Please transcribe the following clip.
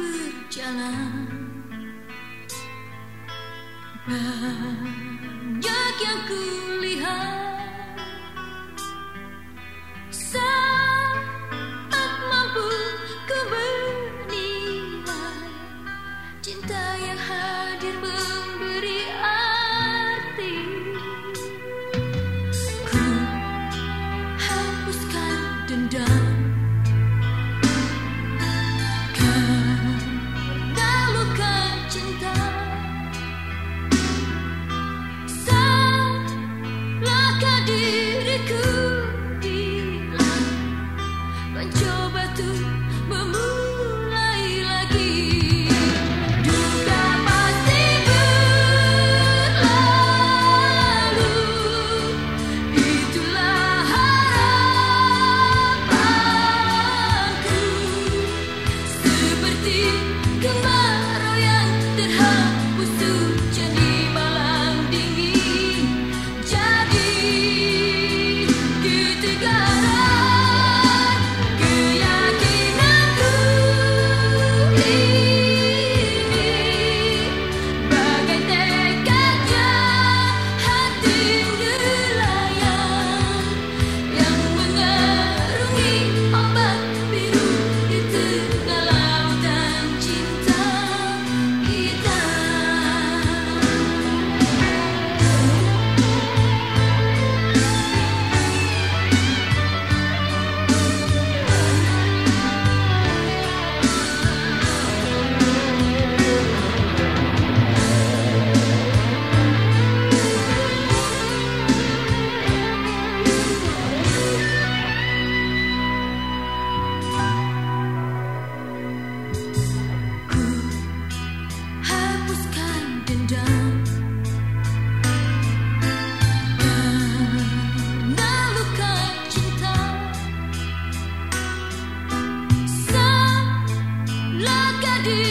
berjalan. Banyak yang kulihat. Saat mampu ku menilai Cinta yang hadir memberi arti. Ku hapuskan dendam. do.